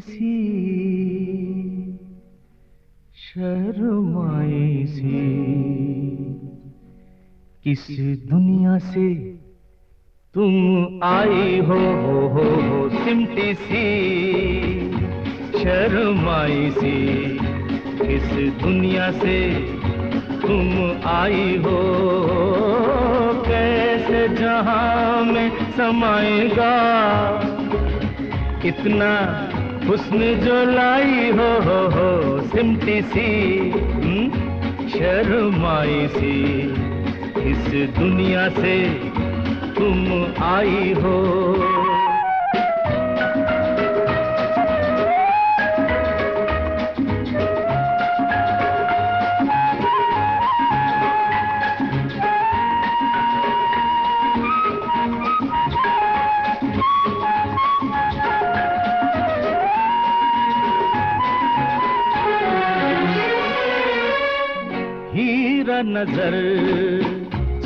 सी। शर्माई सी। किस दुनिया से तुम आई हो हो हो हो, सिमटी सी। शर्माई सी। किस दुनिया से तुम आई हो, कैसे जहाँ में समाएगा। कितना हुस्न जो लाई हो हो हो सिमटी सी हम्म, शर्माई सी। इस दुनिया से तुम आई हो। नज़र,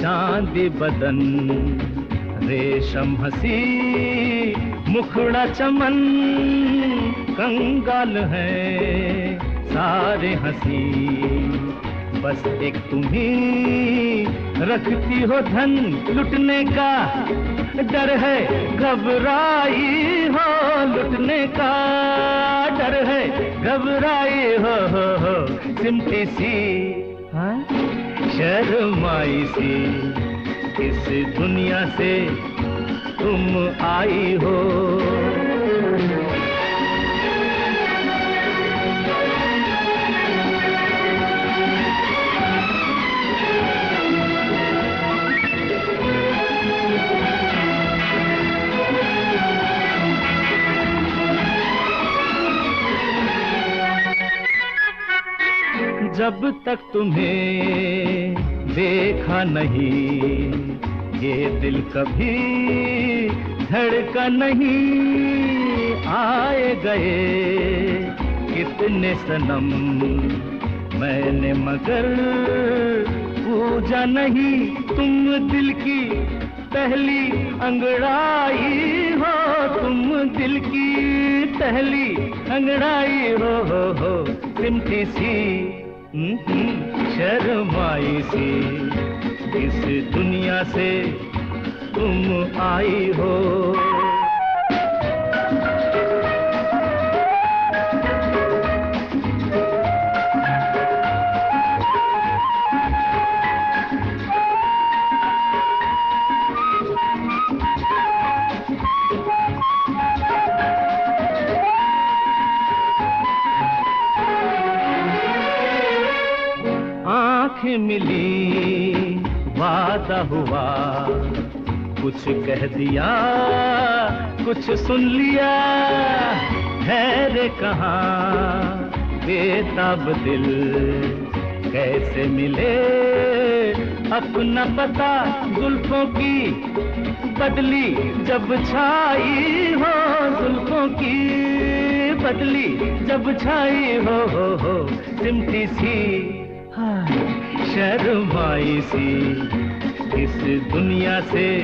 चाँद बदन, रेशम हसी, मुखड़ा चमन, कंगाल है, सारे हसी बस एक तुम्ही रखती हो धन लुटने का, डर है घबराई हो लुटने का, डर है घबराई हो हो हो, सिमटी सी हाँ? शर्माई सी। इस दुनिया से तुम आई हो। जब तक तुम्हें देखा नहीं, ये दिल कभी धड़का नहीं आए गए। कितने सनम मैंने मगर पूजा नहीं, तुम दिल की पहली अंगड़ाई हो, तुम दिल की पहली अंगड़ाई हो हो हो, सिमटी सी शर्माई सी। इस दुनिया से तुम आई हो। मिली वादा हुआ। कुछ कह दिया कुछ सुन लिया ठहरे कहाँ बेताब दिल कैसे मिले? अपना पता जुल्फों की बदली जब छाई हो जुल्फों की बदली जब छाई हो हो हो सिमटी सी हाँ, शर्माई सी। इस दुनिया से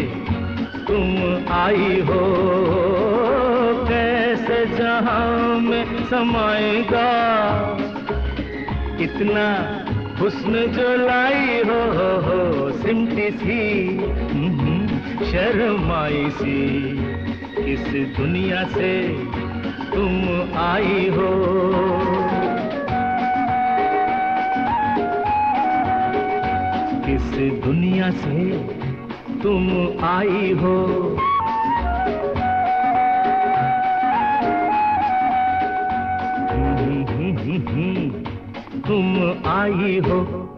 तुम आई हो। कैसे जहाँ में समाएगा? इतना हुस्न जो लाई हो हो हो सिमटी सी। हम्म, शर्माई सी। इस दुनिया से तुम आई हो। दुनिया से तुम आई हो तुम हम्म, हम्म, हम्म। आई हो